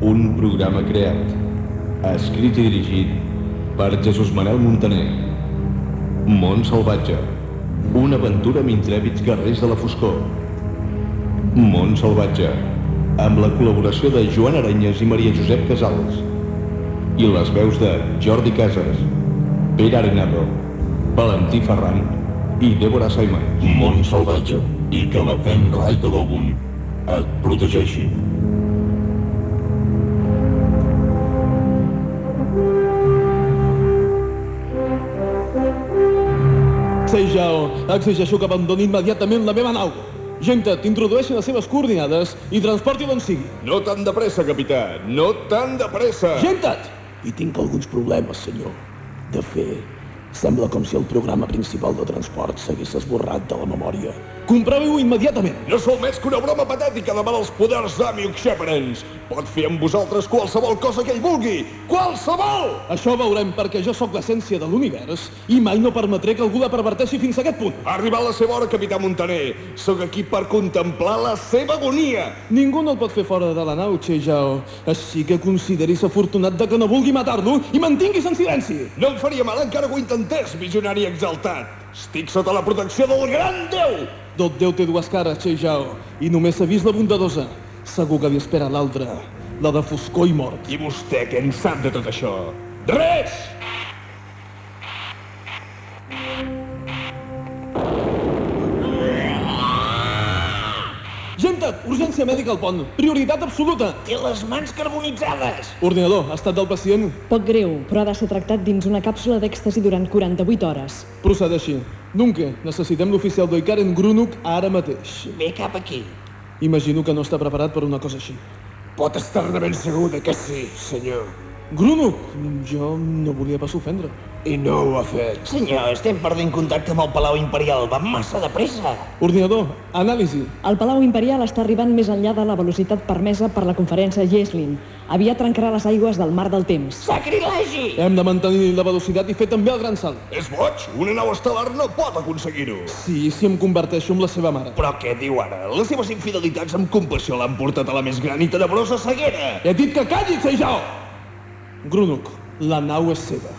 Un programa creat, escrit i dirigit per Jesús Manel Montaner. Mont Salvatge. Una aventura amb intrèpids guerrers de la foscor. Mont Salvatge. Amb la col·laboració de Joan Aranyes i Maria Josep Casals. I les veus de Jordi Casas, Pere Arenado, Valentí Ferran i Débora Simon. Mont salvatge i que la Fen Rai de et protegeixi. Seijao, exigeixo que abandoni immediatament la meva nau. Genta, t'introdueixi les seves coordinades i transporti d'on sigui. No tan de pressa, capità. No tan de pressa. Genta't! I tinc alguns problemes, senyor. De fet, sembla com si el programa principal de transport s'hagués esborrat de la memòria. Comproveu-ho immediatament. No sou més que una broma patètica davant els poders d'Amiuk Sheperens. Pot fer amb vosaltres qualsevol cosa que ell vulgui. Qualsevol! Això veurem perquè jo sóc l'essència de l'univers i mai no permetré que algú la perverteixi fins a aquest punt. Ha arribat la seva hora, capità Montaner. Sóc aquí per contemplar la seva agonia. Ningú no el pot fer fora de la nau, Cheijao. Així que consideris afortunat de que no vulgui matar-lo i mantinguis en silenci. No em faria mal encara que ho intentés, visionari exaltat. Estic sota la protecció del gran Déu. Tot Déu té dues cares, Cheijao, i només s'ha vist la bondadosa. Segur que li espera l'altra, la de foscor i mort. I vostè què en sap de tot això? Res! Genta, urgència mèdica al pont. Prioritat absoluta. Té les mans carbonitzades. Ordinador, estat del pacient. Poc greu, però ha de ser tractat dins una càpsula d'èxtasi durant 48 hores. Procedeixi. Nunca, necessitem l'oficial d'Oikaren Grunuk ara mateix. Ve cap aquí. Imagino que no està preparat per una cosa així. Pot estar-ne ben segur de que sí, senyor. Grunuk, jo no volia pas ofendre. I no ho ha fet. Senyor, estem perdent contacte amb el Palau Imperial. Va massa de pressa. Ordinador, anàlisi. El Palau Imperial està arribant més enllà de la velocitat permesa per la conferència Yeslin. Aviat trencarà les aigües del mar del temps. Sacrilegi! Hem de mantenir la velocitat i fer també el gran salt. És boig? Una nau estel·lar no pot aconseguir-ho. Sí, si em converteixo en la seva mare. Però què diu ara? Les seves infidelitats amb compassió l'han portat a la més gran i tenebrosa ceguera. He dit que callis, Seijao! Grunuk, la nau és seva.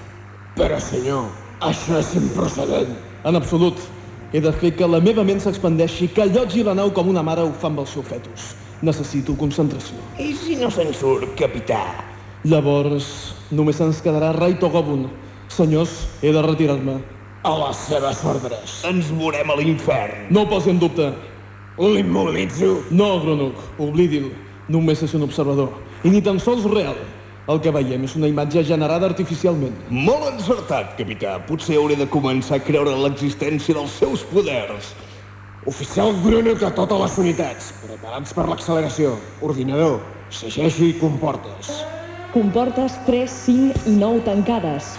Però, senyor, això és improcedent. En absolut. He de fer que la meva ment s'expandeixi, que allotgi la nau com una mare ho fa amb el seu fetus. Necessito concentració. I si no se'n surt, capità? Llavors, només ens quedarà Rai Togobun. Senyors, he de retirar-me. A les seves ordres. Ens veurem a l'infern. No ho posi en dubte. L'immobilitzo. No, Grunuk, oblidi'l. Només és un observador. I ni tan sols real. El que veiem és una imatge generada artificialment. Molt encertat, capità. Potser hauré de començar a creure en l'existència dels seus poders. Oficial Grunuk a totes les unitats. Preparats per l'acceleració. Ordinador, segeixi comportes. Comportes 3, 5 i 9 tancades.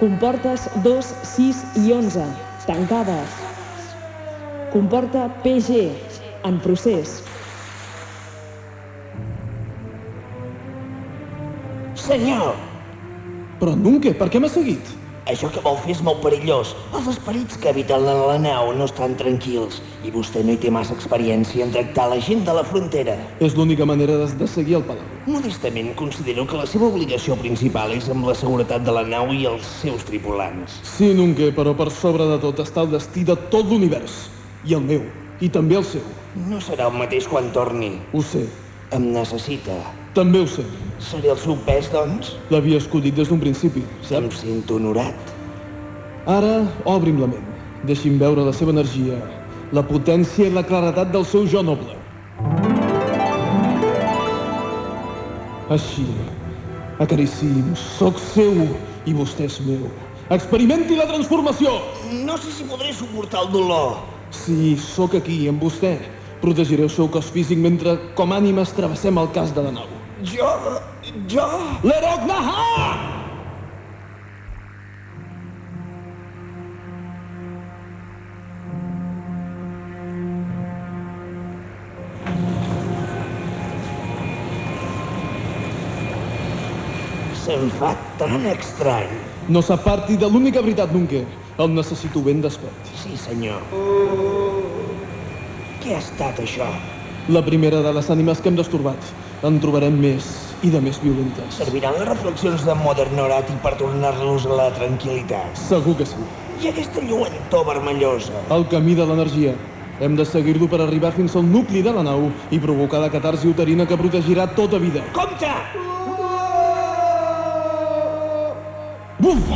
Comportes 2, 6 i 11 tancades. Comporta PG en procés. Senyor, Però Nunca, per què m'ha seguit? això que vol fer és molt perillós. Els esperits que habiten en la nau no estan tranquils i vostè no hi té massa experiència en tractar la gent de la frontera. És l'única manera de, de seguir el palau. Modestament considero que la seva obligació principal és amb la seguretat de la nau i els seus tripulants. Sí, Nunca, però per sobre de tot està el destí de tot l'univers. I el meu. I també el seu. No serà el mateix quan torni. Ho sé. Em necessita. També ho sé. Seré el seu pes, doncs? L'havia escollit des d'un principi, Em sento honorat. Ara, obri'm la ment. Deixi'm veure la seva energia, la potència i la claretat del seu jo noble. Així, acariciï'm, sóc seu i vostè és meu. Experimenti la transformació! No sé si podré suportar el dolor. Sí, sóc aquí, amb vostè. Protegiré el seu cos físic mentre, com ànimes, travessem el cas de la nau. Jo... jo... L'Erok Naha! Se'm fa tan estrany. No s'aparti de l'única veritat, Nunca. El necessito ben despert. Sí, senyor. Què ha estat això? La primera de les ànimes que hem destorbat. En trobarem més i de més violentes. Serviran les reflexions de Modern Norati per tornar-los a la tranquil·litat. Segur que sí. I aquesta lluentor vermellosa. El camí de l'energia. Hem de seguir-lo per arribar fins al nucli de la nau i provocar la catarsi uterina que protegirà tota vida. Compte! Buf!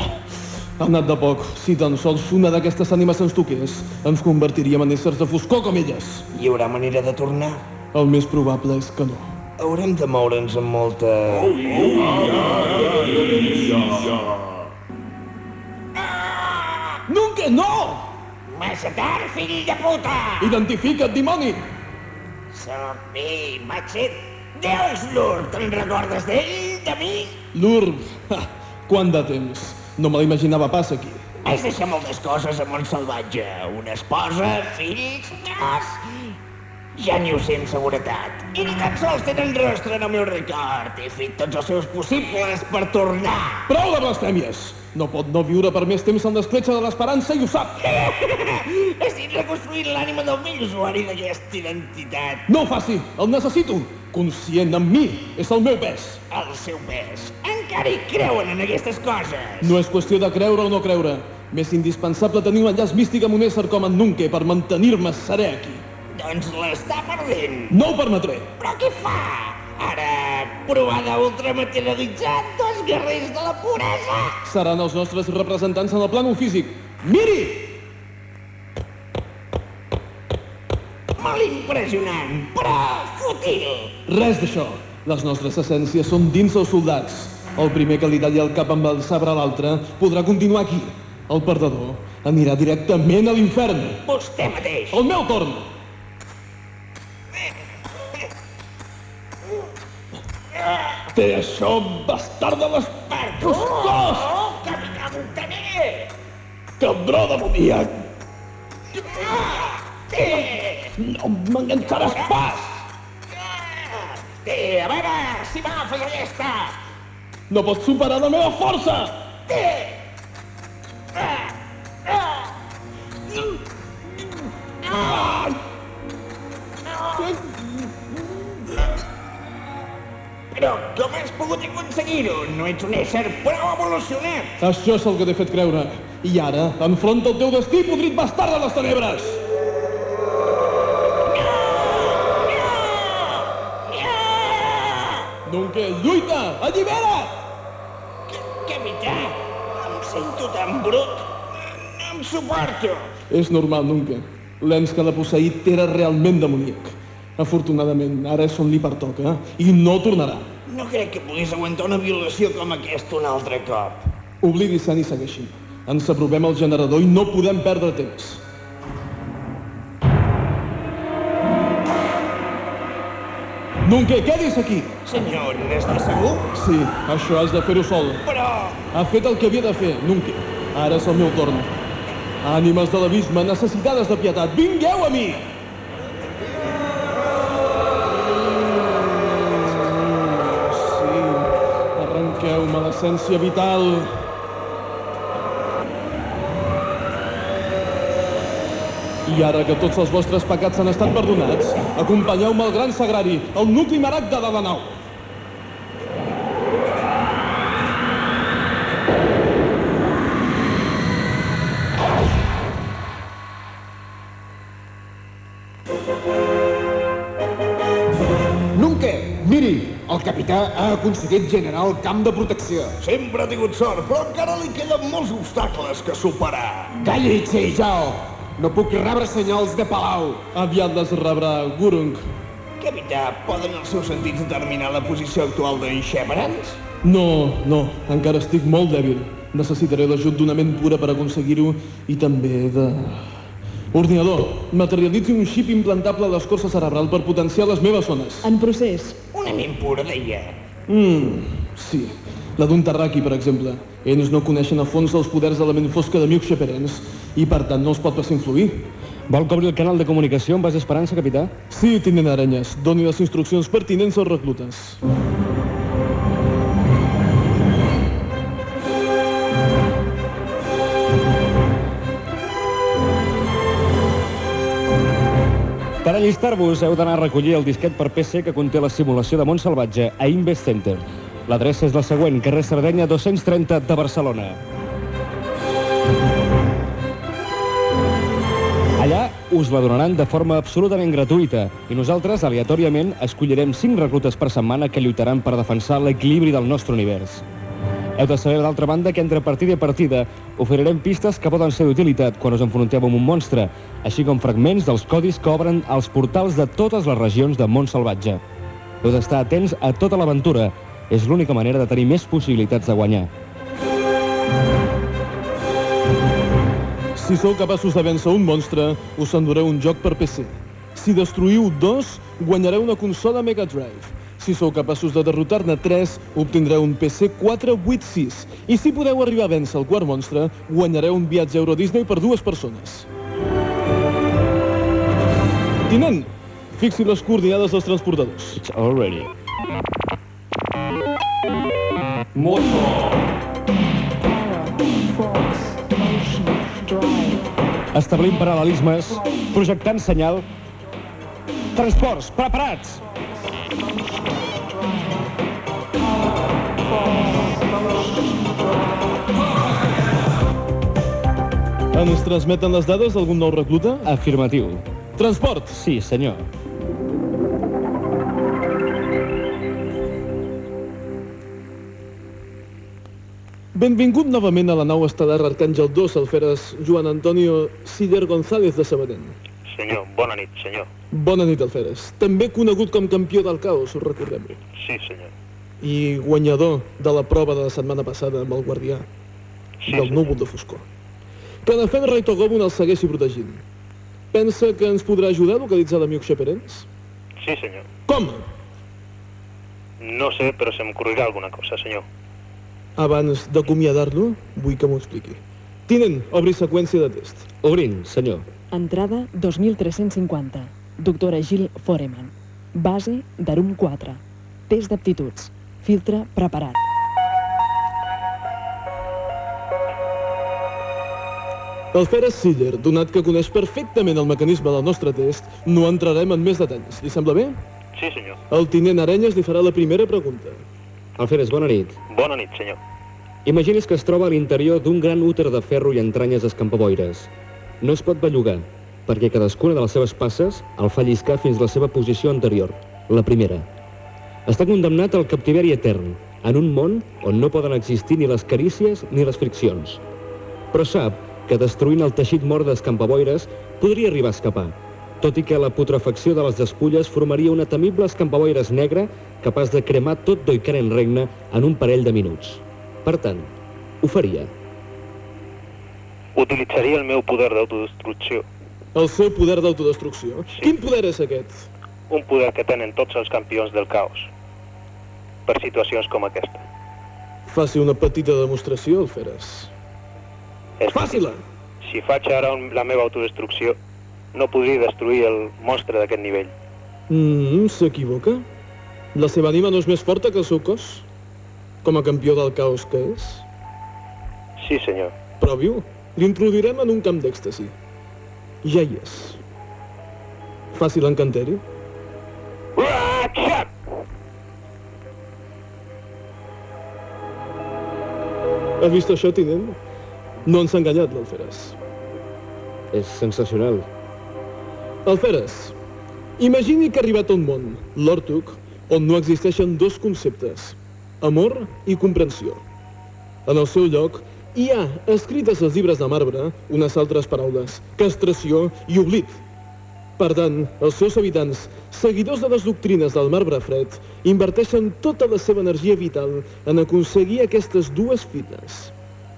Ha anat de poc. Si tan sols una d'aquestes ànimes ens toqués, ens convertiríem en éssers de foscor com elles. Hi haurà manera de tornar? El més probable és que no. Haurem de moure'ns amb molta... Nunca, no! Massa tard, fill de puta! Identifica't, dimoni! Sóc mi, ser Deus Lur, te'n recordes d'ell, de mi? L'Urb, ha, quant de temps. No me l'imaginava pas aquí. Vaig deixar moltes coses a Montsalvatge. Una esposa, fills, cas... Ja n'hi ho sé amb seguretat. I ni tan sols tenen rostre en el meu record. He fet tots els seus possibles per tornar. Prou de blasfèmies! No pot no viure per més temps en l'escletxa de l'esperança i ho sap. Estic reconstruint l'ànima del vell usuari d'aquesta identitat. No ho faci! El necessito! Conscient en mi! És el meu pes! El seu pes. Encara hi creuen en aquestes coses. No és qüestió de creure o no creure. M'és indispensable tenir un enllaç místic amb un ésser com en Nunke per mantenir-me serè aquí. Doncs l'està perdent. No ho permetré! Però què fa? Ara, provar d'ultramaterialitzar dos guerrers de la puresa? Seran els nostres representants en el plànol físic. Miri! Molt impressionant, però fútil. Res d'això. Les nostres essències són dins els soldats. El primer que li talli el cap amb el sabre a l'altre podrà continuar aquí. El perdedor anirà directament a l'infern. Vostè mateix. El meu torn! Té això, bastard de l'espert! Foscós! Oh, capità Montaner! Cabró demoníac! Té! No m'enganxaràs pas! Té, a veure si m'agafes aquesta! No pots superar la meva força! Té! Però com has pogut aconseguir-ho? No ets un ésser prou evolucionat! Això és el que t'he fet creure. I ara, enfronta el teu destí, podrit bastard de les tenebres! Nunca, lluita! Allibera't! Capità, em sento tan brut. No em suporto. És normal, Nunca. L'ens que l'ha posseït era realment demoníac. Afortunadament, ara és on li pertoca i no tornarà. No crec que pogués aguantar una violació com aquesta un altre cop. Oblidi Sant i segueixi. Ens aprovem al generador i no podem perdre temps. Nunca, quedis aquí! Senyor, n'està segur? Sí, això has de fer-ho sol. Però... Ha fet el que havia de fer, Nunca. Ara és el meu torn. Ànimes de l'abisme, necessitades de pietat, vingueu a mi! Sí, l'essència vital. I ara que tots els vostres pecats han estat perdonats, acompanyeu-me al gran sagrari, el nucli maragda de la capità ha aconseguit generar el camp de protecció. Sempre ha tingut sort, però encara li queden molts obstacles que superar. Calli, Sejao! No puc rebre senyals de palau. Aviat les rebrà Gurung. Capità, poden els seus sentits determinar la posició actual d'en Sheparans? No, no, encara estic molt dèbil. Necessitaré l'ajut d'una ment pura per aconseguir-ho i també de... Ordinador, materialitzi un xip implantable a l'escorça cerebral per potenciar les meves zones. En procés. Una ment pura, deia. Mm, sí. La d'un terraqui, per exemple. Ells no coneixen a fons els poders de la ment fosca de Miuk Sheperens i, per tant, no els pot pas influir. Vol que el canal de comunicació amb base Esperança, capità? Sí, tinent Aranyes. Doni les instruccions pertinents als reclutes. Per Per allistar-vos heu d'anar a recollir el disquet per PC que conté la simulació de món salvatge a Invest Center. L'adreça és la següent, carrer Sardenya 230 de Barcelona. Allà us la donaran de forma absolutament gratuïta i nosaltres, aleatòriament, escollirem 5 reclutes per setmana que lluitaran per defensar l'equilibri del nostre univers. Heu de saber, d'altra banda, que entre partida i partida oferirem pistes que poden ser d'utilitat quan us enfronteu amb un monstre, així com fragments dels codis que obren els portals de totes les regions de món salvatge. Heu d'estar atents a tota l'aventura. És l'única manera de tenir més possibilitats de guanyar. Si sou capaços de vèncer un monstre, us endureu un joc per PC. Si destruïu dos, guanyareu una consola Mega Drive. Si sou capaços de derrotar-ne 3, obtindreu un PC 486. I si podeu arribar a vèncer el quart monstre, guanyareu un viatge a Euro Disney per dues persones. Tinent, fixi les coordinades dels transportadors. It's already. Establim paral·lelismes, projectant senyal. Transports, preparats! Ens transmeten les dades d'algun nou recluta? Afirmatiu. Transport! Sí, senyor. Benvingut novament a la nau estel·lar Arcàngel 2, alferes Joan Antonio Siller González de Sabadell. Senyor, bona nit, senyor. Bona nit, alferes. També conegut com campió del caos, recordem-ho. Sí, senyor. I guanyador de la prova de la setmana passada amb el guardià Sí, del senyor. núvol de foscor. Que de fet Raito Gobun el segueixi protegint. Pensa que ens podrà ajudar a localitzar l'amic Xaperens? Sí, senyor. Com? No sé, però se m'ocorrirà alguna cosa, senyor. Abans d'acomiadar-lo, vull que m'ho expliqui. Tinent, obri seqüència de test. Obrint, senyor. Entrada 2350. Doctora Gil Foreman. Base d'Arum 4. Test d'aptituds. Filtre preparat. El Feres Siller, donat que coneix perfectament el mecanisme del nostre test, no entrarem en més detalls. Li sembla bé? Sí, senyor. El tinent Arenyes li farà la primera pregunta. Alferes, bona nit. Bona nit, senyor. Imagini's que es troba a l'interior d'un gran úter de ferro i entranyes escampaboires. No es pot bellugar, perquè cadascuna de les seves passes el fa lliscar fins la seva posició anterior, la primera. Està condemnat al captiveri etern, en un món on no poden existir ni les carícies ni les friccions. Però sap que destruint el teixit mort d'escampaboires podria arribar a escapar, tot i que la putrefacció de les despulles formaria una temible escampaboires negra capaç de cremar tot Doikaren regne en un parell de minuts. Per tant, ho faria. Utilitzaria el meu poder d'autodestrucció, El seu poder d'autodestrucció. Sí. Quin poder és aquest? un poder que tenen tots els campions del caos, per situacions com aquesta. Faci una petita demostració, el Feres. És Faci-la! Si faig ara un- la meva autodestrucció, no podria destruir el monstre d'aquest nivell. Mm, S'equivoca? La seva ànima no és més forta que el seu cos? Com a campió del caos que és? Sí, senyor. Provi-ho. L'introduirem en un camp d'èxtasi. Ja hi és. Faci l'encanteri. Has vist això, tinent? No ens ha enganyat, l'Alferes. És sensacional. Alferes, imagini que ha arribat a un món, l'Ortuc, on no existeixen dos conceptes, amor i comprensió. En el seu lloc, hi ha, escrites als llibres de marbre, unes altres paraules, castració i oblit. Per tant, els seus habitants, seguidors de les doctrines del marbre fred, inverteixen tota la seva energia vital en aconseguir aquestes dues fites.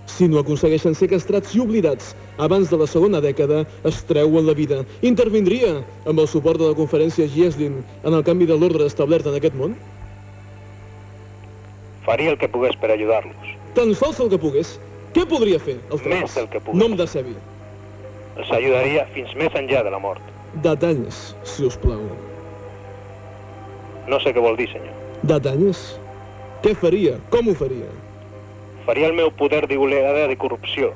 Si no aconsegueixen ser castrats i oblidats abans de la segona dècada, es treuen la vida. Intervindria amb el suport de la conferència Gieslin en el canvi de l'ordre establert en aquest món? Faria el que pogués per ajudar-los. Tan sols el que pogués. Què podria fer, el Més del que pogués. No em decebi. Els ajudaria fins més enllà de la mort. Detalls, si us plau. No sé què vol dir, senyor. Detalls? Què faria? Com ho faria? Faria el meu poder d'igualada de corrupció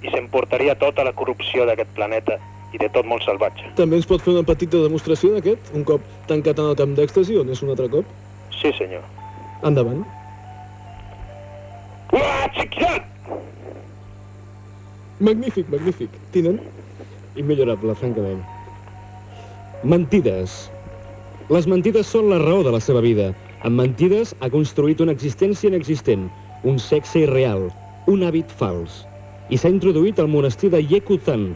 i s'emportaria tota la corrupció d'aquest planeta i de tot molt salvatge. També ens pot fer una petita demostració d'aquest, un cop tancat en el camp d'èxtasi, on és un altre cop? Sí, senyor. Endavant. Magnífic, magnífic. Tinent? Immillorable, francament. Mentides. Les mentides són la raó de la seva vida. Amb mentides ha construït una existència inexistent, un sexe irreal, un hàbit fals. I s'ha introduït al monestir de Yekutan.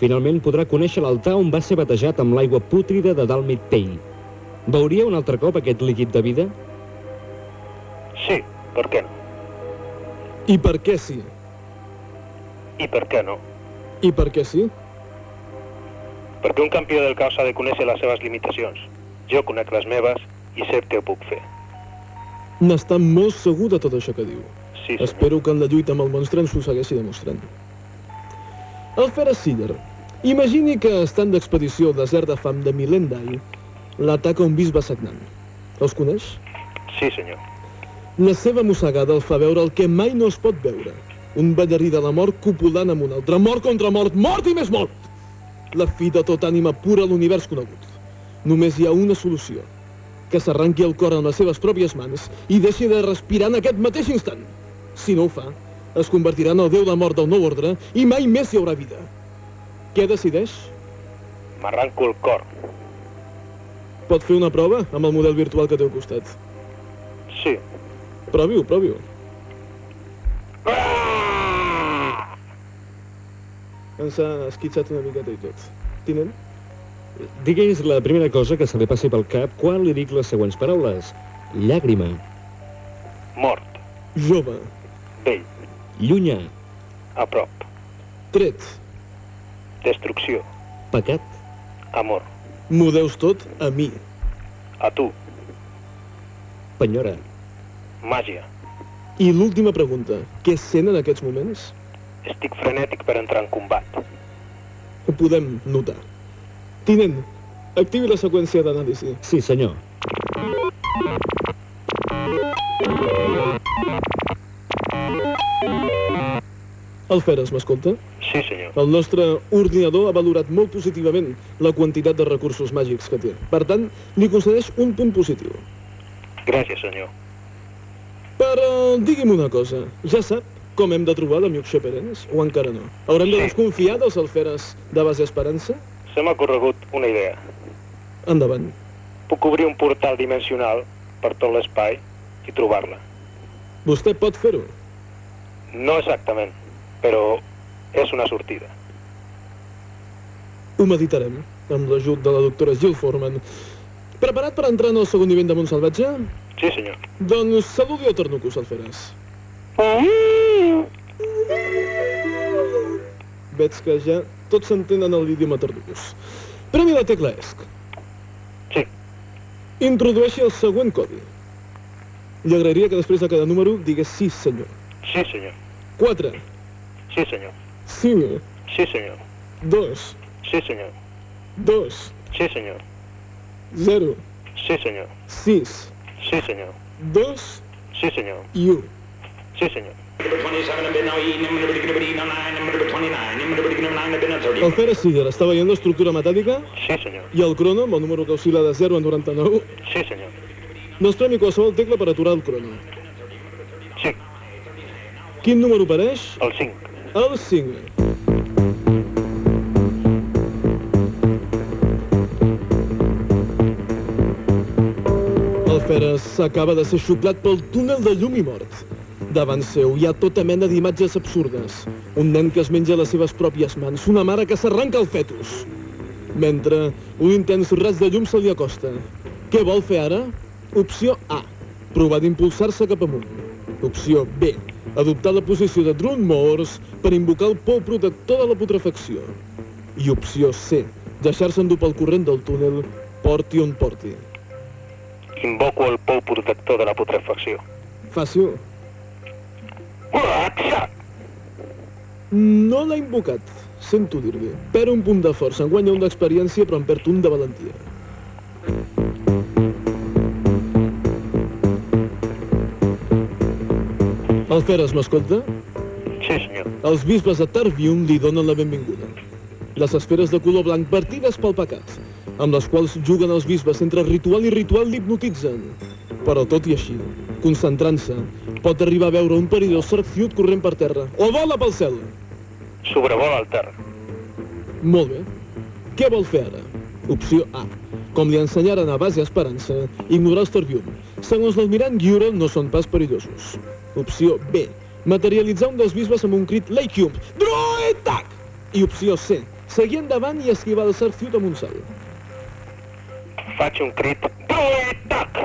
Finalment podrà conèixer l'altar on va ser batejat amb l'aigua pútrida de Dalmit Tei. Veuria un altre cop aquest líquid de vida? Sí, per què no? I per què sí? I per què no? I per què sí? Perquè un campió del caos ha de conèixer les seves limitacions. Jo conec les meves i sé què ho puc fer. N'està molt segur de tot això que diu. Sí, senyor. Espero que en la lluita amb el monstre ens ho segueixi demostrant. El Fera Siller. Imagini que, estant d'expedició al desert de fam de Milendai, l'ataca un bisbe sagnant. Els coneix? Sí, senyor. La seva mossegada el fa veure el que mai no es pot veure. Un ballarí de la mort copulant amb un altre. Mort contra mort, mort i més mort! La fi de tot ànima pura a l'univers conegut. Només hi ha una solució. Que s'arranqui el cor amb les seves pròpies mans i deixi de respirar en aquest mateix instant. Si no ho fa, es convertirà en el déu de mort del nou ordre i mai més hi haurà vida. Què decideix? M'arranco el cor. Pot fer una prova amb el model virtual que té al costat. Sí. Provi-ho, provi-ho. Ens ha esquitxat una miqueta i tot. Tinent? Digui'ns la primera cosa que se li passi pel cap quan li dic les següents paraules. Llàgrima, Mort. Jove. Vell. llunya, A prop. Tret. Destrucció. pecat, Amor. M'ho deus tot a mi. A tu. penyora, Màgia. I l'última pregunta. Què sent en aquests moments? Estic frenètic per entrar en combat. Ho podem notar. Tinent, activi la seqüència d'anàlisi. Sí, senyor. El Feres, m'escolta? Sí, senyor. El nostre ordinador ha valorat molt positivament la quantitat de recursos màgics que té. Per tant, li concedeix un punt positiu. Gràcies, senyor. Però digui'm una cosa, ja sap com hem de trobar l'amic Xeperens? O encara no? Haurem de desconfiar dels alferes de base Esperança? Se m'ha corregut una idea. Endavant. Puc obrir un portal dimensional per tot l'espai i trobar-la. Vostè pot fer-ho. No exactament, però és una sortida. Ho meditarem, amb l'ajut de la doctora Jill Foreman. Preparat per entrar en el segon nivell de Montsalvatge? Sí, senyor. Doncs saludi el Tornucus, Alferes. Veig que ja tots s'entenen en l'idioma Tornucus. Premi la tecla ESC. Sí. Introdueixi el següent codi. Li agrairia que després de cada número digués sí, senyor. Sí, senyor. 4, Sí, senyor. 5, Sí, senyor. 2, Sí, senyor. 2, Sí, senyor. 0, Sí, senyor. 6, Sí, senyor. 2 Sí, senyor. i 1. Sí, senyor. El Feres Siller està veient l'estructura metàl·lica Sí, senyor. i el crono, amb el número que oscil·la de 0 a 99, Sí, senyor. doncs premi qualsevol tecla per aturar el crono. Sí, Quin número apareix? el 5. El 5. El Feres s'acaba de ser xuclat pel túnel de llum i mort. Davant seu hi ha tota mena d'imatges absurdes. Un nen que es menja les seves pròpies mans, una mare que s'arranca el fetus. Mentre un intens raig de llum se li acosta. Què vol fer ara? Opció A. Provar d'impulsar-se cap amunt. Opció B. Adoptar la posició de Drun Morse per invocar el pou protector de la putrefacció. I opció C. Deixar-se endur pel corrent del túnel, porti on porti. Invoco el pou protector de la putrefacció. Fàcil. Uaxa! No l'ha invocat, sento dir-li. Perd un punt de força, en guanya un d'experiència, però en perd un de valentia. El Feres m'escolta? Sí, senyor. Els bisbes de Tarvium li donen la benvinguda. les esferes de color blanc vertides pel pecat, amb les quals juguen els bisbes entre ritual i ritual l'hipnotitzen. Però tot i així, concentrant-se, pot arribar a veure un perillós sarciut corrent per terra o vola pel cel. Sobrevola el terra. Molt bé. Què vol fer ara? Opció A. Com li ensenyaren a base Esperança, ignorar els Terbium. Segons l'almirant Guiura, no són pas perillosos. Opció B. Materialitzar un dels bisbes amb un crit Leikium. Droetac! I opció C. Seguir endavant i esquivar el Sarciut amb un salt. Faig un crit. Droetac!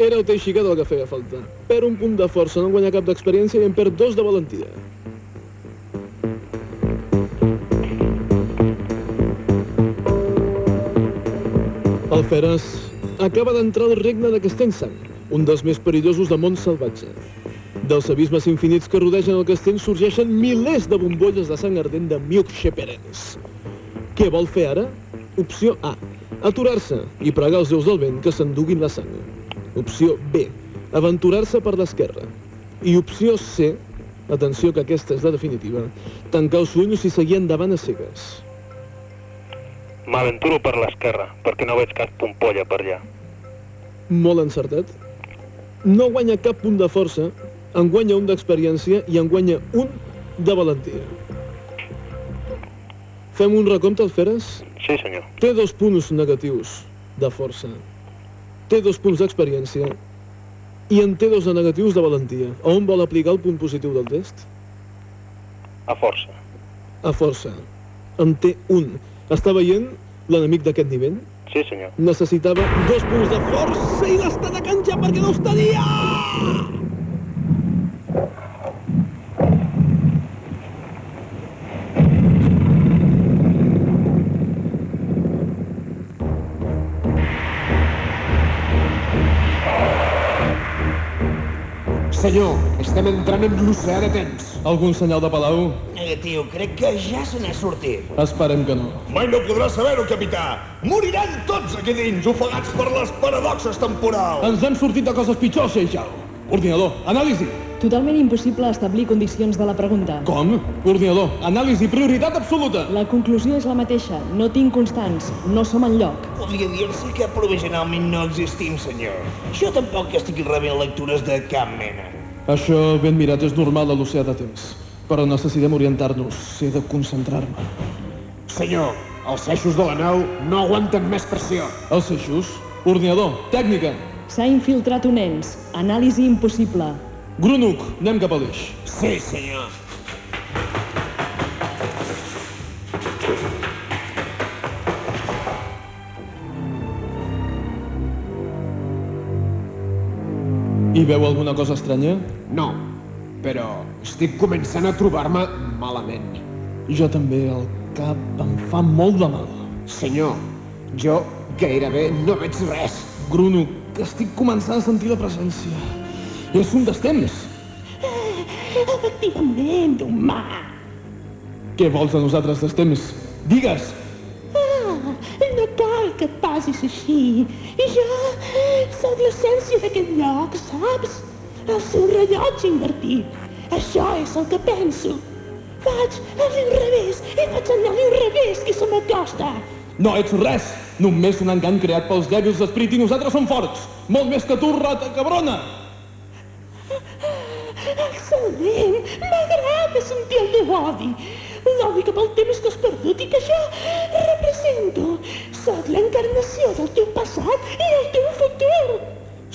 Era el teixicat el que feia falta. Per un punt de força, no en guanya cap d'experiència i en perd dos de valentia. El Feres acaba d'entrar al regne de Castellsang, un dels més perillosos del món salvatge. Dels abismes infinits que rodegen el castell sorgeixen milers de bombolles de sang ardent de Miuxe Perenes. Què vol fer ara? Opció A. Aturar-se i pregar els déus del vent que s'enduguin la sang. Opció B. Aventurar-se per l'esquerra. I opció C. Atenció que aquesta és la definitiva. Tancar els ulls i seguir endavant a cegues. M'aventuro per l'esquerra, perquè no veig cap pompolla per allà. Molt encertat. No guanya cap punt de força, en guanya un d'experiència i en guanya un de valentia. Fem un recompte, Alferes? Sí, senyor. Té dos punts negatius de força. Té dos punts d'experiència i en té dos de negatius de valentia. A on vol aplicar el punt positiu del test? A força. A força. En té un. Està veient l'enemic d'aquest nivell? Sí, senyor. Necessitava dos punts de força i l'està de canjar perquè no els tenia! Senyor, estem entrant en l'oceà de temps. Algun senyal de Palau? Negatiu, crec que ja se n'ha sortit. Esperem que no. Mai no podrà saber-ho, capità. Moriran tots aquí dins, ofegats per les paradoxes temporals. Ens hem sortit de coses pitjors, Seixal. Ordinador, anàlisi. Totalment impossible establir condicions de la pregunta. Com? Ordinador, anàlisi, prioritat absoluta. La conclusió és la mateixa. No tinc constants. No som en lloc. Podria dir-se que provisionalment no existim, senyor. Jo tampoc estic rebent lectures de cap mena. Això, ben mirat, és normal a l'oceà de temps. Però necessitem orientar-nos. He de concentrar-me. Senyor, els eixos de la nau no aguanten més pressió. Els eixos? Ordinador, tècnica. S'ha infiltrat un ens. Anàlisi impossible. Grunuk, anem cap a l'eix. Sí, senyor. Hi veu alguna cosa estranya? No, però estic començant a trobar-me malament. Jo també, el cap em fa molt de mal. Senyor, jo gairebé no veig res. Grunuk, que estic començant a sentir la presència. És un destemps. Efectivament, humà. Què vols de nosaltres, destemps? Digues! Ah, no cal que passis així. I jo sóc l'essència d'aquest lloc, saps? El seu rellotge invertit. Això és el que penso. Faig a l'inrevés i faig anar a l'inrevés qui se m'acosta. No ets res! Només un engany creat pels dèbils d'esprit i nosaltres som forts! Molt més que tu, rata cabrona! M'agrada sentir el teu odi. L'odi cap al temps que has perdut i que jo represento. Soc l'encarnació del teu passat i el teu futur.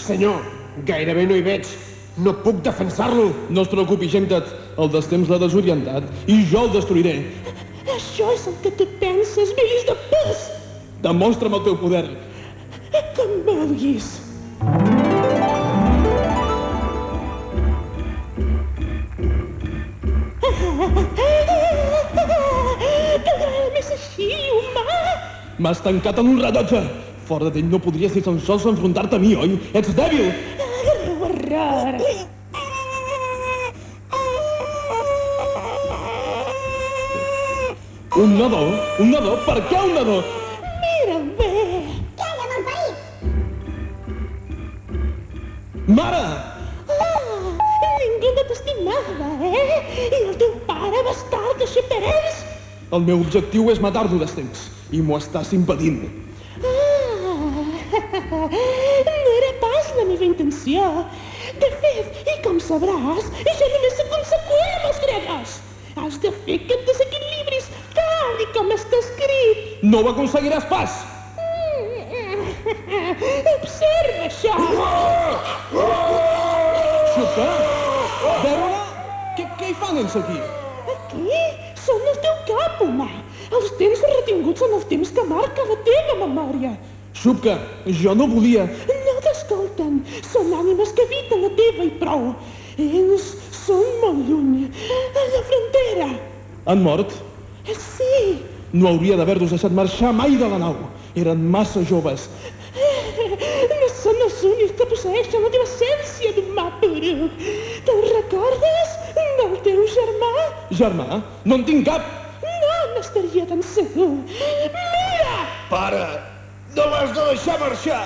Senyor, gairebé no hi veig. No puc defensar-lo. No es preocupi, Gemtet. El destemps l'ha desorientat i jo el destruiré. Això és el que tu penses, bilis de pes. Demostra'm el teu poder. Com vulguis. T'agrada més així, humà? M'has tancat en un rellotge. Fora d'ell no podries ni tan sols enfrontar-te a mi, oi? Ets dèbil! Greu error. Un nadó? Un nadó? Per què un nadó? Mira bé. Calla, malparit! Mare! Ah, t'estimava, eh? I el teu pare, bastard de xeperens? El meu objectiu és matar-lo d'estemps, i m'ho estàs impedint. Ah, no era pas la meva intenció. De fet, i com sabràs, jo només soc conseqüent amb els gregues. Has de fer que et desequilibris tal i com està escrit. No ho aconseguiràs pas! Observa això! Xuca? Vèrona? Què, què hi fan ells aquí? Són el teu cap, humà. Els temps retinguts són els temps que marca la teva memòria. Xupca, jo no volia... No t'escolten. Són ànimes que eviten la teva i prou. Ells són molt lluny, a la frontera. Han mort? Sí, No hauria d'haver-los deixat marxar mai de la nau. Eren massa joves. no són els únics que posseixen la teva essència d'humà puro. Te'n recordes germà? Germà, no en tinc cap. No, n'estaria tan segur. Mira! Pare, no l'has de deixar marxar!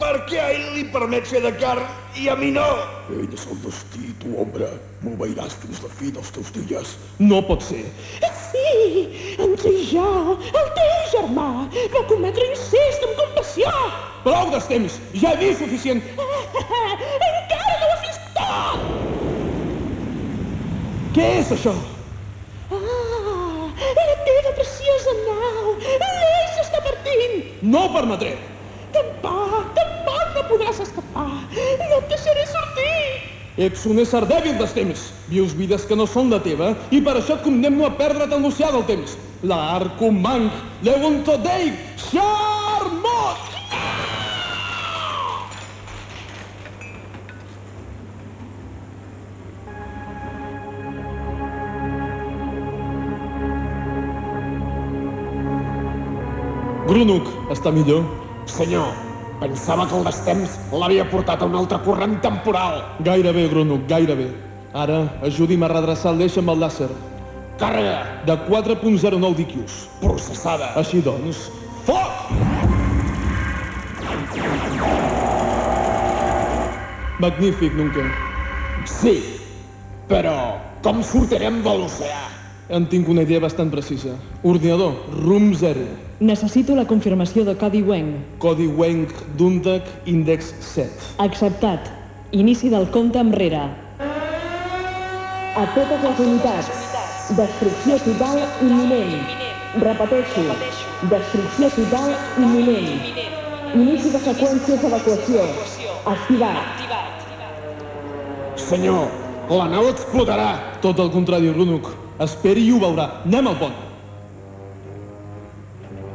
Per què a ell li permet fer de carn i a mi no? Ell és el destí, tu, ombra. M'obeiràs fins la fi dels teus dies. No pot ser. Sí, entre jo, el teu germà, va cometre incest amb compassió. Prou d'estemps! Ja he vist suficient! Encara Què és això? Ah, la teva preciosa nau! L'eix està partint! No ho permetré! Tampoc, tampoc no podràs escapar! No et deixaré sortir! Ets un ésser dèbil dels temps. Vius vides que no són la teva i per això et condemno a perdre't el l'oceà del temps. La Arcumang, Leontodei, Grunuk, està millor? Senyor, pensava que el destemps l'havia portat a un altre corrent temporal. Gairebé, Grunuk, gairebé. Ara, ajudi'm a redreçar l'eix amb el làser. Càrrega! De 4.09 DQs. Processada. Així doncs, foc! Magnífic, Nunca. Sí, però com sortirem de l'oceà? En tinc una idea bastant precisa. Ordinador, room 0. Necessito la confirmació de codi Weng. Codi Wenk Dundak Index 7. Acceptat. Inici del compte enrere. A totes les unitats. Destrucció total imminent. Repeteixo. Destrucció total imminent. Inici de seqüències d'evacuació. Activat. Senyor, la nau explotarà. Tot el contrari, Runuk. Esperi i ho veurà. Anem al pont.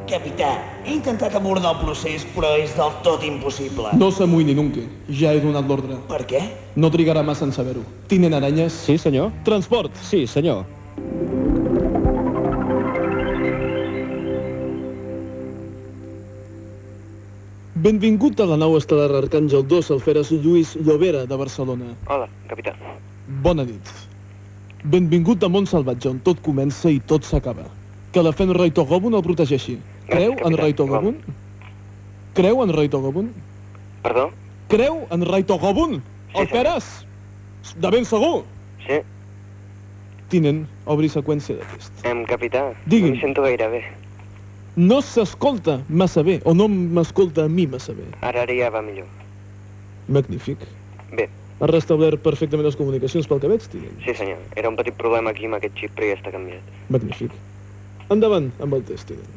Capità, he intentat abordar el procés, però és del tot impossible. No s'amoïni, Nunca. Ja he donat l'ordre. Per què? No trigarà massa en saber-ho. Tinent aranyes? Sí, senyor. Transport. Sí, senyor. Benvingut a la nau estel·lar Arcàngel 2, Alferes Lluís Llobera, de Barcelona. Hola, capità. Bona nit. Benvingut a Mont Salvatge, on tot comença i tot s'acaba. Que la Fen Raitogobun el protegeixi. Creu en capità. Raitogobun? Creu en Raitogobun? Perdó? Creu en Raitogobun? Sí, Alferes? De ben segur? Sí. Tinent, obri seqüència de test. Em, capità, Digui'm. no em sento gaire bé. No s'escolta massa bé, o no m'escolta a mi massa bé. Ara, ara ja va millor. Magnífic. Bé, Ha restablert perfectament les comunicacions pel que veig, tinent. sí senyor. Era un petit problema aquí amb aquest xip, però ja està canviat. Magnífic. Endavant amb el test, tinent.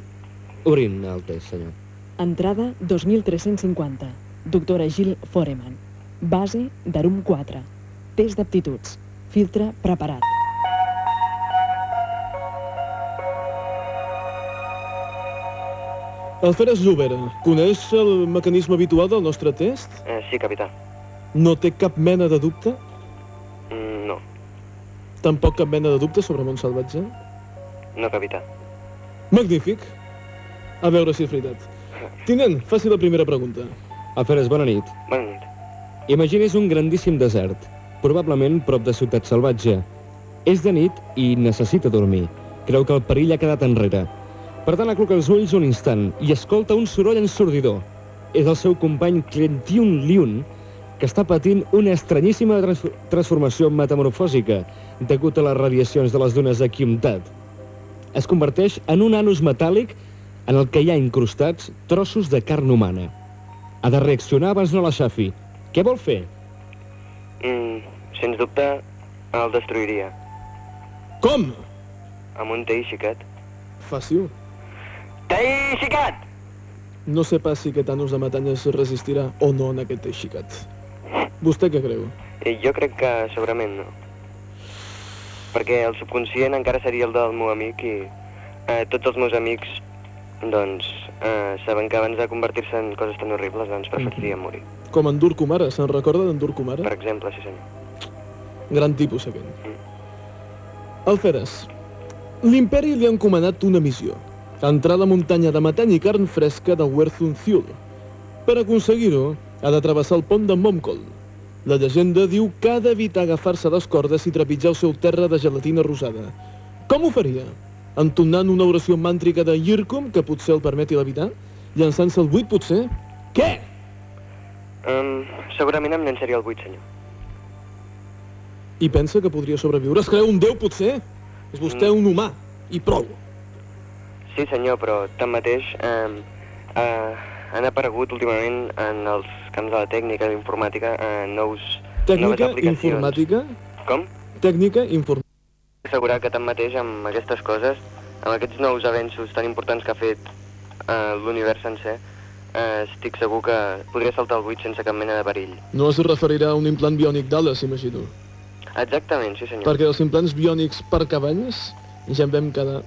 Obrin el test, senyor. Entrada 2350. Doctora Gil Foreman. Base d'Arum 4. Test d'aptituds. Filtre preparat. Alferes Llobera, coneix el mecanisme habitual del nostre test? Eh, sí, capità. No té cap mena de dubte? Mm, no, Tampoc cap mena de dubte sobre Mont Salvatge? no, capità. Magnífic. A veure si és veritat. Tinent, faci la primera pregunta. Alferes, bona nit. Bona nit. Imagini's un grandíssim desert, probablement prop de Ciutat Salvatge. És de nit i necessita dormir. Creu que el perill ha quedat enrere. Per tant, acluca els ulls un instant i escolta un soroll ensordidor. És el seu company Clentiun Liun, que està patint una estranyíssima trans transformació metamorfòsica degut a les radiacions de les dunes de Kyumtat. es converteix en un anus metàl·lic en el que hi ha incrustats trossos de carn humana. Ha de reaccionar abans no la xafi. Què vol fer? Mm, sens dubte, el destruiria. Com? Amb un teixicat. Fàcil. Teixicat! No sé pas si aquest anus de matanyes resistirà o no en aquest teixicat. Vostè què creu? I jo crec que segurament no. Perquè el subconscient encara seria el del meu amic i eh, tots els meus amics doncs eh, saben que abans de convertir-se en coses tan horribles doncs preferirien morir. Com en Durko Mare, se'n recorda d'en Durko Mare? Per exemple, sí senyor. Gran tipus aquell. Alferes, l'imperi li ha encomanat una missió. Entrar a la muntanya de matany i carn fresca de Werthun Thul. Per aconseguir-ho, ha de travessar el pont de Momkol. La llegenda diu que ha d'evitar agafar-se les cordes i trepitjar el seu terra de gelatina rosada. Com ho faria? Entonant una oració màntrica de Yirkum, que potser el permeti levitar? Llançant-se el buit, potser? Què? Um, segurament em llançaria el buit, senyor. I pensa que podria sobreviure? Es creu un déu, potser? És vostè un humà, i prou. Sí, senyor, però tanmateix eh, eh, han aparegut últimament en els camps de la tècnica i informàtica eh, nous, noves Tècnica aplicacions. informàtica? Com? Tècnica informàtica. Assegurar que tanmateix amb aquestes coses, amb aquests nous avenços tan importants que ha fet eh, l'univers sencer, eh, estic segur que podria saltar el buit sense cap mena de perill. No es referirà a un implant biònic d'ales, imagino. Exactament, sí senyor. Perquè els implants biònics per cavalls ja en vam quedar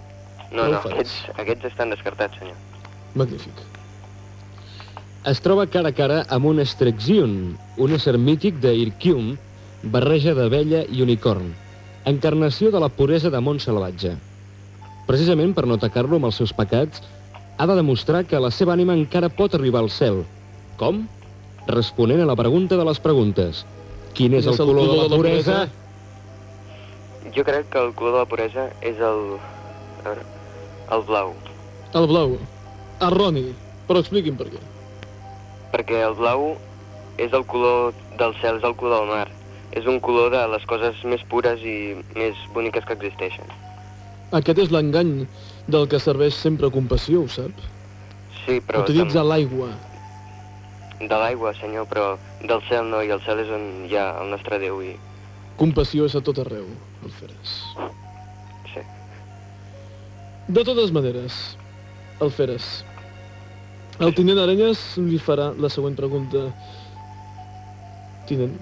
No, no, farts. aquests, aquests estan descartats, senyor. Magnífic. Es troba cara a cara amb un Strexion, un ésser mític de Irkium, barreja d'abella i unicorn, encarnació de la puresa de món salvatge. Precisament per no atacar-lo amb els seus pecats, ha de demostrar que la seva ànima encara pot arribar al cel. Com? Responent a la pregunta de les preguntes. Quin és el color de la puresa? Jo crec que el color de la puresa és el... El blau. El blau. Erroni. Però expliqui'm per què. Perquè el blau és el color del cel, és el color del mar. És un color de les coses més pures i més boniques que existeixen. Aquest és l'engany del que serveix sempre compassió, ho sap? Sí, però... Utilitza l'aigua. De l'aigua, senyor, però del cel no, i el cel és on hi ha el nostre Déu i... Compassió és a tot arreu, Alferes. Sí. De totes maneres, Alferes, el tinent Arenyes li farà la següent pregunta. Tinent.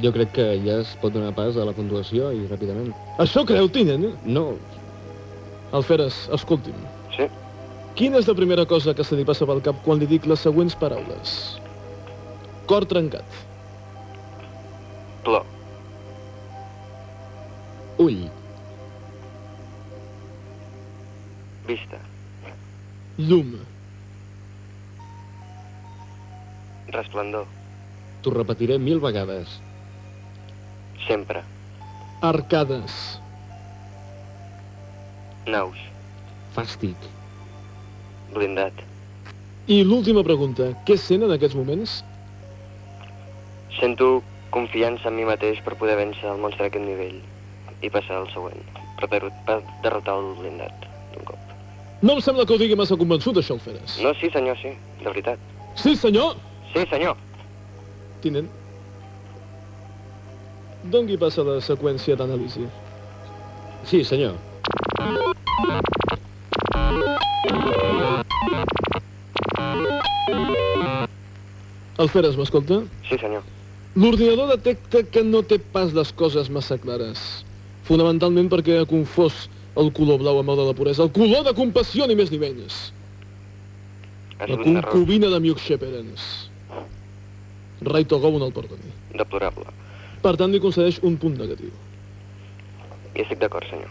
Jo crec que ja es pot donar pas a la puntuació i ràpidament. Això creu, tinent? No. Alferes, escolti'm. Sí? Quina és la primera cosa que se li passa pel cap quan li dic les següents paraules? Cor trencat. Plor. Ull. Vista. Llum. Resplendor. T'ho repetiré mil vegades. Sempre. Arcades. Naus. Fàstic. Blindat. I l'última pregunta. Què sent en aquests moments? Sento confiança en mi mateix per poder vèncer el monstre d'aquest nivell i passar al següent, per, per derrotar el blindat d'un cop. No em sembla que ho digui massa convençut, això, Alferes. No, sí, senyor, sí, de veritat. Sí, senyor! Sí, senyor. Tinent. Dongui passa la seqüència d'anàlisi. Sí, senyor. Alferes, m'escolta? Sí, senyor. L'ordinador detecta que no té pas les coses massa clares. Fonamentalment perquè ha confós el color blau amb el de la puresa. El color de compassió, ni més ni menys. La concubina de Miuk Sheperens. Rai Togou no el perdoni. deplorable. Per tant, li concedeix un punt negatiu. I estic d'acord, senyor.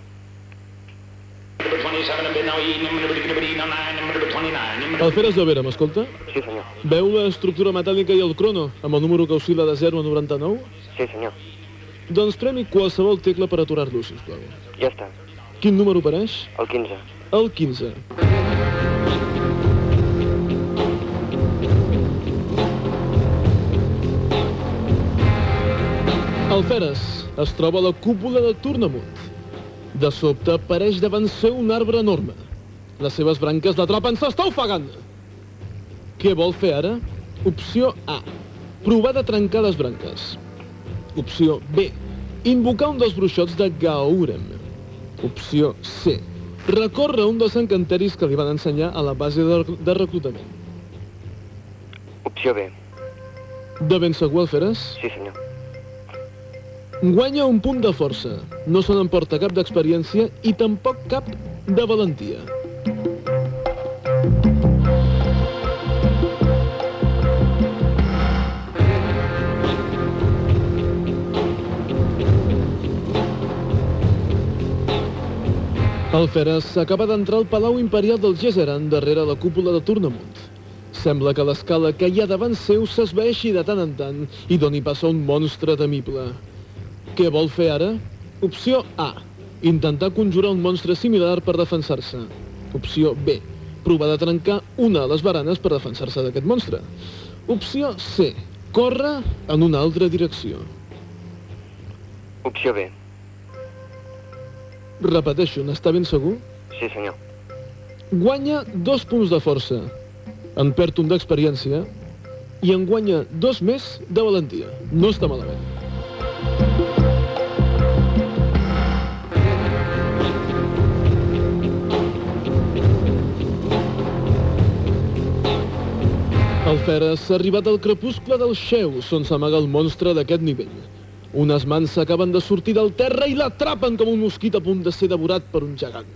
Alferes Llovera, m'escolta? Sí, senyor. Veu l'estructura metàl·lica i el crono, amb el número que oscil·la de 0 a 99? Sí, senyor. Doncs premi qualsevol tecla per aturar-lo, sisplau. Ja està. Quin número apareix? El 15. El 15. Alferes es troba la cúpula de Tornamunt. De sobte apareix davant seu un arbre enorme. Les seves branques l'atrapen, s'està ofegant! Què vol fer ara? Opció A. Provar de trencar les branques. Opció B. Invocar un dels bruixots de Gaurem. Opció C. Recórrer un dels encanteris que li van ensenyar a la base de, de reclutament. Opció B. De ben segur, Alferes? Sí, senyor. Guanya un punt de força. No se n'emporta cap d'experiència i tampoc cap de valentia. El Feres s'acaba d'entrar al Palau Imperial del Gesseran darrere la cúpula de Tornamunt. Sembla que l'escala que hi ha davant seu s'esveixi de tant en tant i doni pas a un monstre temible. Què vol fer ara? Opció A. Intentar conjurar un monstre similar per defensar-se. Opció B. Provar de trencar una de les baranes per defensar-se d'aquest monstre. Opció C. Córrer en una altra direcció. Opció B. Repeteixo, n'està ben segur? Sí, senyor. Guanya dos punts de força. En perd un d'experiència i en guanya dos més de valentia. No està malament. El Feres s'ha arribat al crepuscle del Xeus, on s'amaga el monstre d'aquest nivell. Unes mans s'acaben de sortir del terra i l'atrapen com un mosquit a punt de ser devorat per un gegant.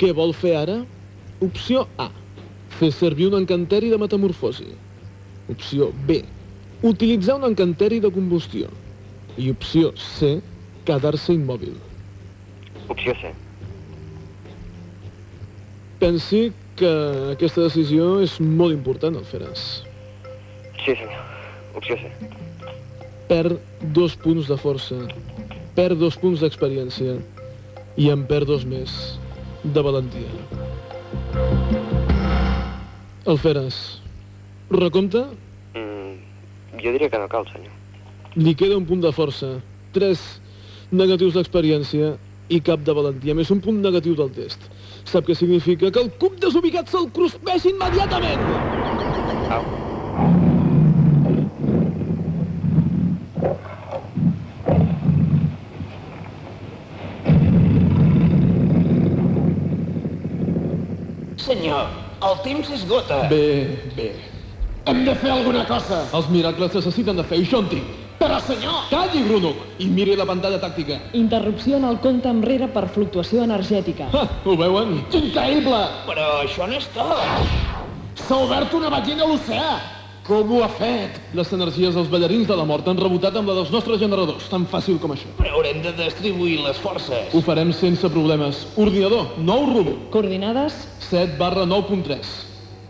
Què vol fer ara? Opció A. Fer servir un encanteri de metamorfosi. Opció B. Utilitzar un encanteri de combustió. I opció C. Quedar-se immòbil. Opció C. Pensi que aquesta decisió és molt important, Alferes. Sí, senyor. Opció C. Perd dos punts de força, perd dos punts d'experiència i en perd dos més de valentia. Alferes, recompte? Mm, jo diria que no cal, senyor. Li queda un punt de força, tres negatius d'experiència i cap de valentia, més un punt negatiu del test. Sap què significa? Que el cub desubicat se'l cruspeix immediatament! Au. Senyor, el temps esgota. Bé, bé. Hem de fer alguna cosa. Els miracles necessiten de fer, i jo en tinc. Però, senyor... Calli, Brunuk, i miri la pantalla tàctica. Interrupció en el compte enrere per fluctuació energètica. Ha, ho veuen? Increïble! Però això no és tot. S'ha obert una ballena a l'oceà. Com ho ha fet? Les energies dels ballarins de la mort han rebotat amb la dels nostres generadors, tan fàcil com això. Però haurem de distribuir les forces. Ho farem sense problemes. Ordinador, nou rumb. Coordinades? 7 barra 9.3.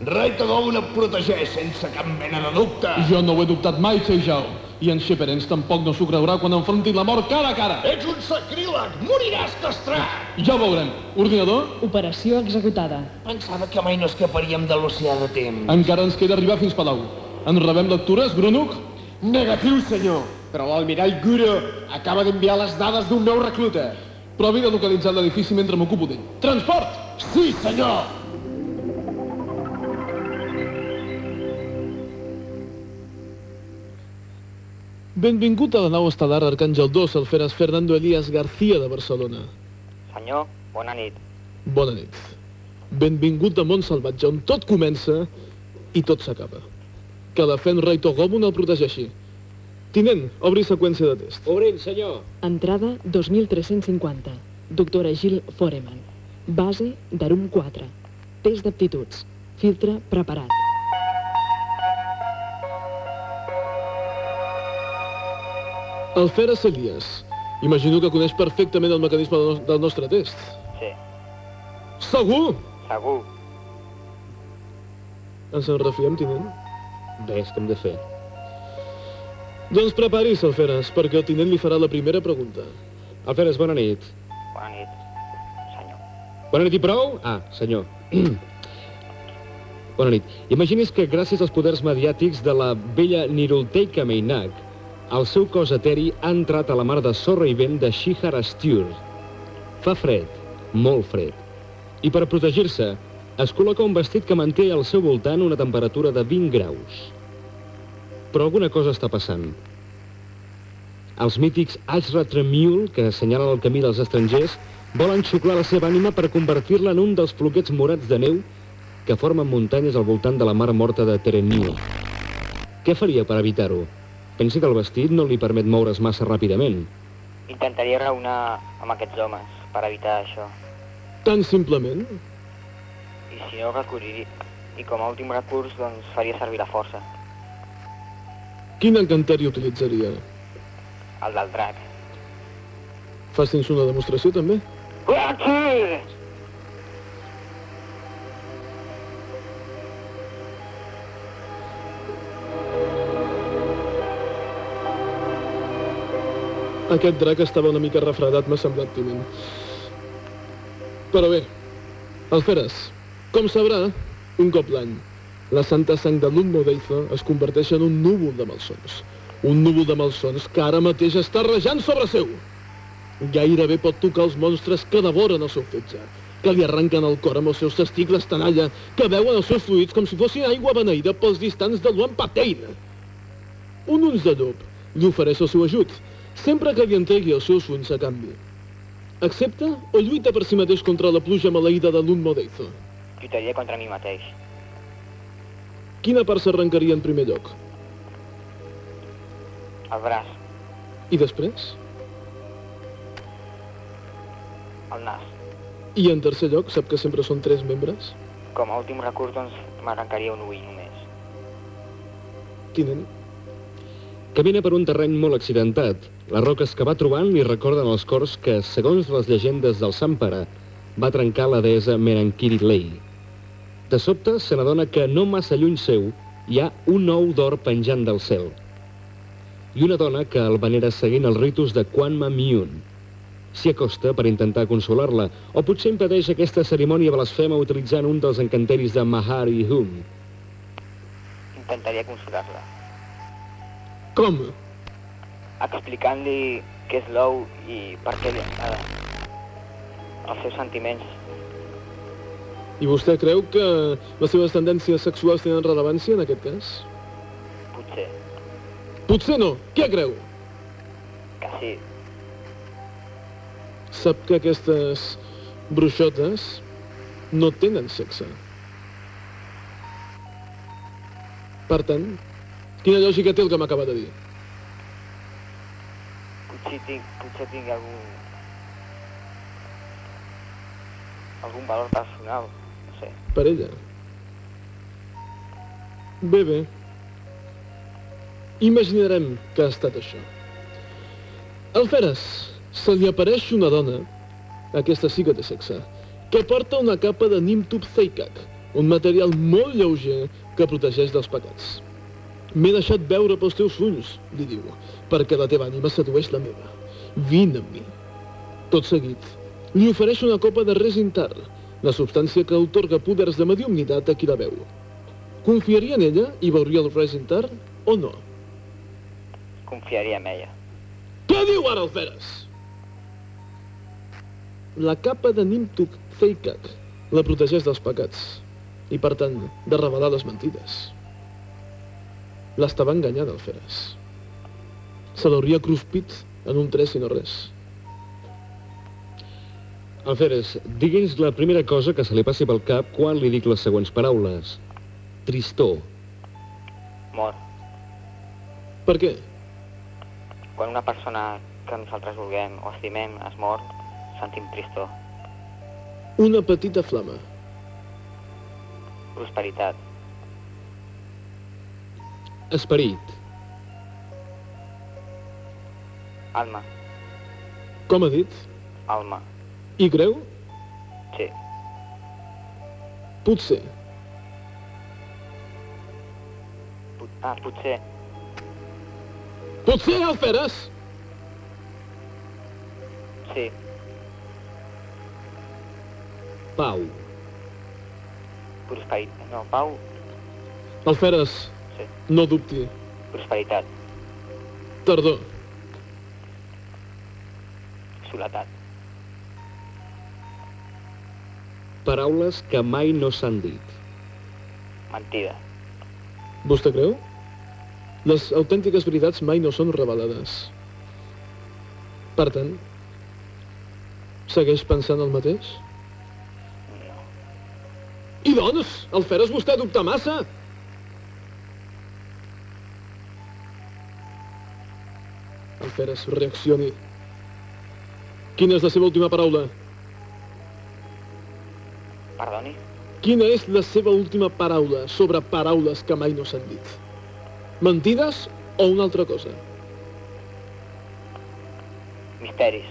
Rai Tagobun et protegeix sense cap mena de dubte. Jo no ho he dubtat mai, Cheijao. I en Sheperens tampoc no s'ho creurà quan enfrontin la mort cara a cara. Ets un sacríleg! Moriràs castrat! Ja ho veurem. Ordinador? Operació executada. Pensava que mai no escaparíem de l'oceà de temps. Encara ens queda arribar fins Palau. En rebem lectures, Brunuk? Negatiu, senyor. Però l'almirall Guro acaba d'enviar les dades d'un nou recluta. Provi de localitzar l'edifici mentre m'ocupo d'ell. Transport! Sí, senyor! Benvingut a la nau estel·lar Arcàngel 2, el feres Fernando Elías García de Barcelona. Senyor, bona nit. Bona nit. Benvingut a Mont Salvatge, on tot comença i tot s'acaba. Que la Fen Rai Togobun el protegeixi. Tinent, obri seqüència de test. Obrint, senyor. Entrada 2350. Doctora Gil Foreman. Base d'Arum 4. Test d'aptituds. Filtre preparat. El Feres Elias. Imagino que coneix perfectament el mecanisme del nos- del nostre test. Sí, Segur? segur. Ens en refiem, tinent? Ves, què hem de fer? Doncs prepari's, Alferes, perquè el tinent li farà la primera pregunta. Alferes, bona nit. Bona nit, senyor. Bona nit i prou? Ah, senyor. bona nit. Imagini's que gràcies als poders mediàtics de la vella Nirulteika Meinak, el seu cos eteri ha entrat a la mar de sorra i vent de Shihar Astur. Fa fred, molt fred. I per protegir-se, es col·loca un vestit que manté al seu voltant una temperatura de 20 graus. Però alguna cosa està passant. Els mítics Ashra Tremule, que assenyalen el camí dels estrangers, volen xuclar la seva ànima per convertir-la en un dels floquets morats de neu que formen muntanyes al voltant de la mar morta de Terenio. Què faria per evitar-ho? Pensi que el vestit no li permet moure's massa ràpidament. Intentaria raonar amb aquests homes per evitar això. Tan simplement? I si no, recurriria... I com a últim recurs, doncs, faria servir la força. Quin encanteri utilitzaria? El del drac. Faci'ns una demostració, també? Aquí! Aquest drac estava una mica refredat, m'ha semblat tímid. Però bé, Alferes, com sabrà, un cop l'any, la santa sang de l'Unmodeiza es converteix en un núvol de malsons. Un núvol de malsons que ara mateix està rejant sobre seu. Gairebé pot tocar els monstres que devoren el seu fetge, que li arrenquen el cor amb els seus testicles tanalla, que veuen els seus fluids com si fossin aigua beneïda pels distants de Luan Pateina. Un uns de llop li ofereix el seu ajut, sempre que li entregui els seus ulls a canvi. Accepta o lluita per si mateix contra la pluja maleïda de l'Unmodeizo? Lluitaria contra mi mateix. Quina part s'arrencaria en primer lloc? El braç, I després? el nas. I en tercer lloc, sap que sempre són tres membres? Com a últim recurs, doncs, m'arrencaria un ull només. Tinent? Camina per un terreny molt accidentat. Les roques que va trobant li recorden els cors que, segons les llegendes del Sant Pare, va trencar la deessa Menankiri Lei. De sobte se n'adona que no massa lluny seu hi ha un ou d'or penjant del cel. I una dona que el venera seguint els ritus de Quan Ma Myun. S'hi acosta per intentar consolar-la, o potser impedeix aquesta cerimònia blasfema utilitzant un dels encanteris de Mahari Hum. Intentaria consolar-la. Com? Explicant-li què és l'ou i per què li agrada. Els seus sentiments. I vostè creu que les seves tendències sexuals tenen rellevància en aquest cas? Potser. Potser no. Què creu? Que sí. Sap que aquestes bruixotes no tenen sexe. Per tant, quina lògica té el que m'acaba de dir? Potser tinc, potser tinc algun... algun valor personal, no sé. Per ella. Bé, bé. Imaginarem que ha estat això. Alferes, se li apareix una dona, aquesta sí que té sexe, que porta una capa de Nimtub Zeikak, un material molt lleuger que protegeix dels pecats. M'he deixat veure pels teus ulls, li diu, perquè la teva ànima sedueix la meva. Vine amb mi. Tot seguit, li ofereix una copa de resintar, la substància que otorga poders de mediumnitat a qui la veu. Confiaria en ella i veuria el resintar o no? Confiaria en ella. Què diu ara el Feres? La capa de Nimtuk Zeikak la protegeix dels pecats i, per tant, de revelar les mentides. L'estava enganyant, el Feres. Se l'hauria cruspit en un tres i no res. Alferes, digui'ns la primera cosa que se li passi pel cap quan li dic les següents paraules. Tristor. Mor. Per què? Quan una persona que nosaltres vulguem o estimem es mor, sentim tristor. Una petita flama. Prosperitat. Esperit. Alma. Com ha dit? Alma. I creu? Sí. Potser. Pot... Ah, potser. Potser, el Feres? Sí. Pau. Prosperitat. No, pau. El Feres, Sí. no dubti. Prosperitat. Tardor. Soledat. paraules que mai no s'han dit. Mentida. Vostè creu? Les autèntiques veritats mai no són revelades. Per tant, segueix pensant el mateix? No. I doncs, el Feres vostè dubta massa. Feres reaccioni. Quina és la seva última paraula? Perdoni? Quina és la seva última paraula sobre paraules que mai no s'han dit? Mentides o una altra cosa? Misteris.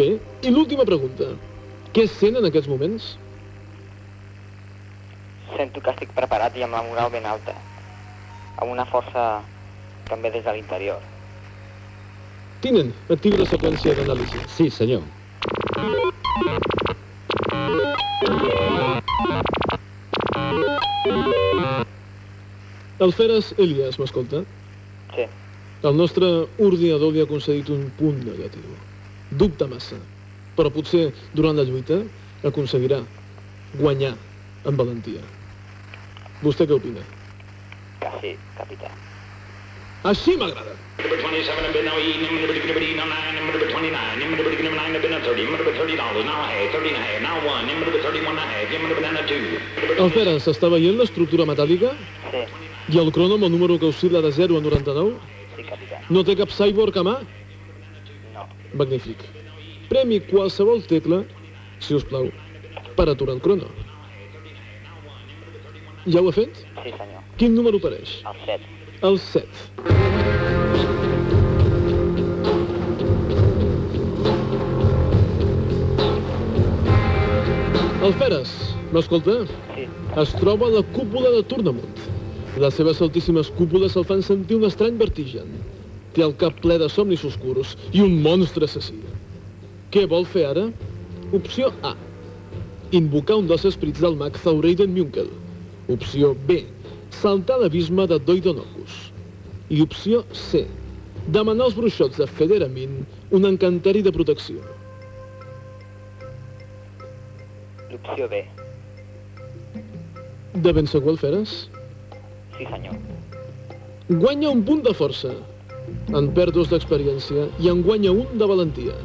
Bé, i l'última pregunta. Què sent en aquests moments? Sento que estic preparat i amb la moral ben alta. Amb una força ve des de l'interior. Tinent, activi la seqüència d'anàlisi. Sí, senyor. El Feres Elias, m'escolta? Sí. El nostre ordinador li ha concedit un punt negatiu. Dubta massa, però potser durant la lluita aconseguirà guanyar amb valentia. Vostè què opina? Que sí, capità. Així m'agrada. Number 27 have been now eating, number 29, number 29, number 29 have been a 30, number 30 dollars, now a half, 30 and a half, now one, number 31 and a half, number banana two. El Feres està veient l'estructura metàl·lica? Sí, I el crònom, el número que oscil·la de 0 a 99? sí, capità. No té cap cyborg a mà? No. Magnífic. Premi qualsevol tecla, si us plau, per aturar el crono. Ja ho ha fet? Sí, senyor. Quin número apareix? El 7. El 7. El Feres, m'escolta? Sí. Es troba a la cúpula de Tornamunt. Les seves altíssimes cúpules el fan sentir un estrany vertigen. Té el cap ple de somnis oscurs i un monstre assassí. Què vol fer ara? Opció A. Invocar un dels esprits del mag Thaureiden Munkel. Opció B. Saltar a l'abisme de Doidonocus. I opció C. Demanar als bruixots de Federamin un encanteri de protecció. L'opció B. De ben segur el feres? Sí, senyor. Guanya un punt de força. En perd dos d'experiència i en guanya un de valentia.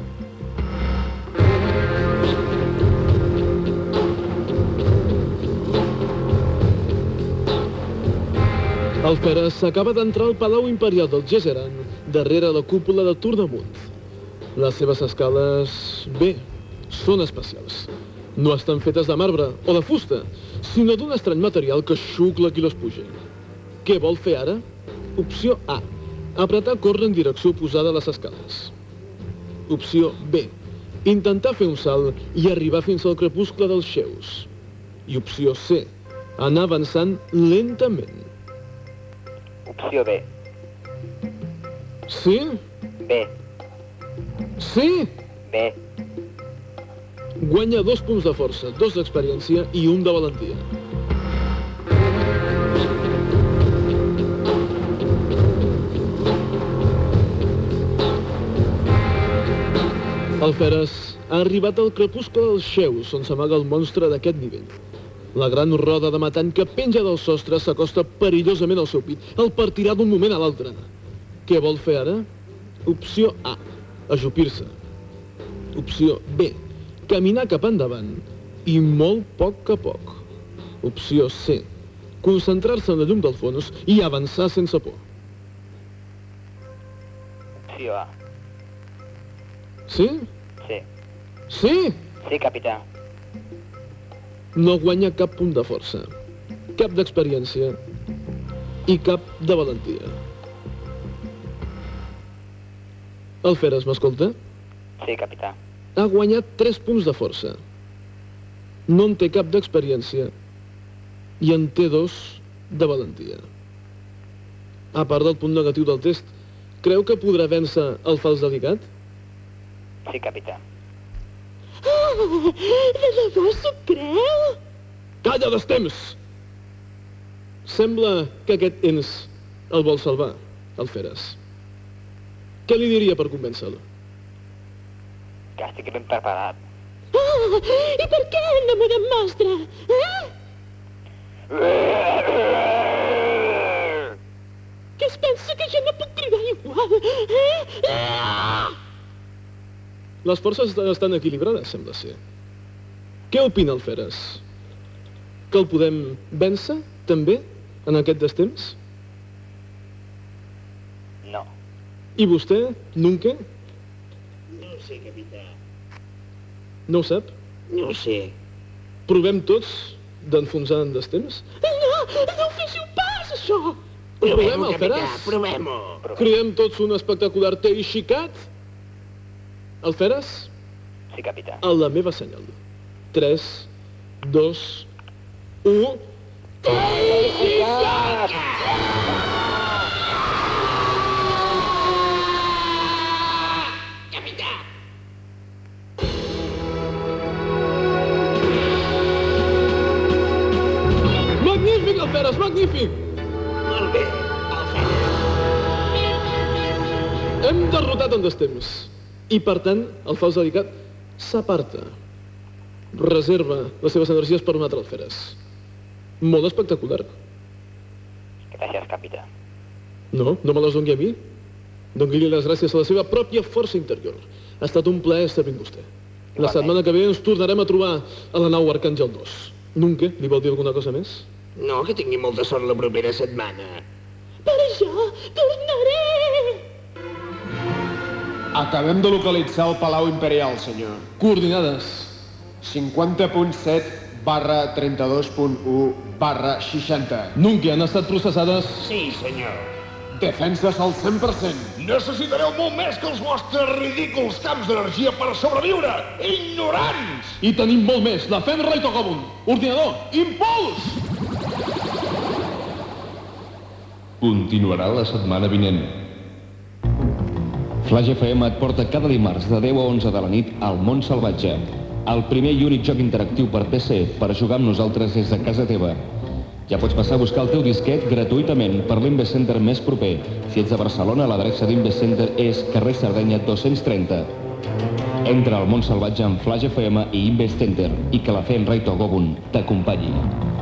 El Feres s'acaba d'entrar al Palau Imperial del Gesseran, darrere la cúpula de Tornamunt. Les seves escales, bé, són especials. No estan fetes de marbre o de fusta, sinó d'un estrany material que xucla qui les puja. Què vol fer ara? Opció A. Apretar córrer en direcció oposada a les escales. Opció B. Intentar fer un salt i arribar fins al crepuscle dels xeus. I opció C. Anar avançant lentament. Opció B. Sí? B. Sí? B. Guanya dos punts de força, dos d'experiència i un de valentia. El Feres ha arribat al crepuscle dels xeus, on s'amaga el monstre d'aquest nivell. La gran roda de matant que penja del sostre s'acosta perillosament al seu pit. El partirà d'un moment a l'altre. Què vol fer ara? Opció A. Ajupir-se. Opció B. Caminar cap endavant. I molt poc a poc. Opció C. Concentrar-se en la llum del fons i avançar sense por. Opció A. Sí? Sí. Sí? Sí, capità. No guanya cap punt de força, cap d'experiència i cap de valentia. El Feres, m'escolta? Sí, capità. Ha guanyat 3 punts de força. No en té cap d'experiència i en té dos de valentia. A part del punt negatiu del test, creu que podrà vèncer el fals delicat? Sí, capità. De debò s'ho creu? Calla destemps! Sembla que aquest ens el vol salvar, el Feres. Què li diria per convèncer-lo? Que estic ben preparat. Ah, i per què no m'ho demostra? Eh? Que es pensa que jo no puc cridar igual? Eh? Ah! Les forces estan equilibrades, sembla ser. Què opina el Feres? Que el podem vèncer, també, en aquest destemps? No. I vostè, Nunca? No ho sé, capità. No ho sap? No ho sé. Provem tots d'enfonsar en destemps? No, no ho féssiu pas, això! Provem, Provem-ho, el capità, Feres? provem-ho. Cridem tots un espectacular teixicat? El Feres? Sí, capità. A la meva senyal. 3, 2, 1... Capità! Magnífic, el Feres, magnífic! Molt bé, el Hem derrotat en destemps. I, per tant, el fals dedicat s'aparta. Reserva les seves energies per un altre alferes. Molt espectacular. Gràcies, capità. No, no me les doni a mi. Doni-li les gràcies a la seva pròpia força interior. Ha estat un plaer servir amb vostè. La setmana que ve ens tornarem a trobar a la nau Arcàngel 2. Nunca, li vol dir alguna cosa més? No, que tingui molta sort la propera setmana. Per això tornaré! Acabem de localitzar el Palau Imperial, senyor. Coordinades. 50.7 barra 32.1 barra 60. Nunca han estat processades... Sí, senyor. Defenses al 100%. Necessitareu molt més que els vostres ridículs camps d'energia per sobreviure! Ignorants! I tenim molt més. La Fenra i Togobun. Ordinador, impuls! Continuarà la setmana vinent. Flash FM et porta cada dimarts de 10 a 11 de la nit al món salvatge. El primer i únic joc interactiu per PC per jugar amb nosaltres des de casa teva. Ja pots passar a buscar el teu disquet gratuïtament per l'Invest Center més proper. Si ets de Barcelona, l'adreça d'Invest Center és carrer Sardenya 230. Entra al món salvatge amb Flash FM i Invest Center i que la Fenra i Togobun t'acompanyi.